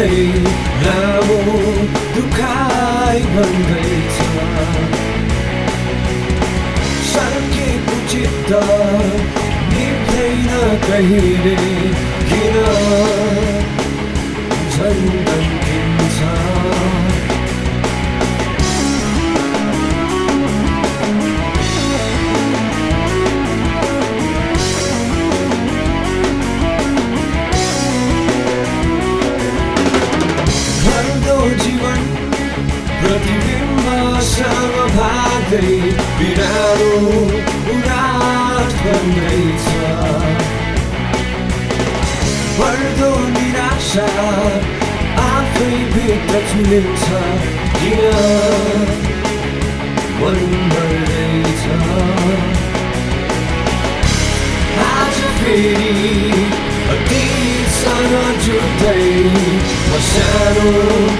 बग्दै लामो दुखाइ भन्दैछ सर्केको चित्त निप्दैन कहिले प्रतिबिम्बसँग भाग्दै बिरालो उडाट बन्दैछ बढ्दो निराशा आफै भित्र चुलिन्छ किन मन आज फेरि अतीतसँग जुट्दै म सानो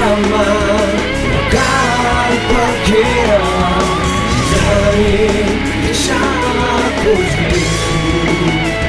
Kama bakal parkir dari kisah aku sendiri.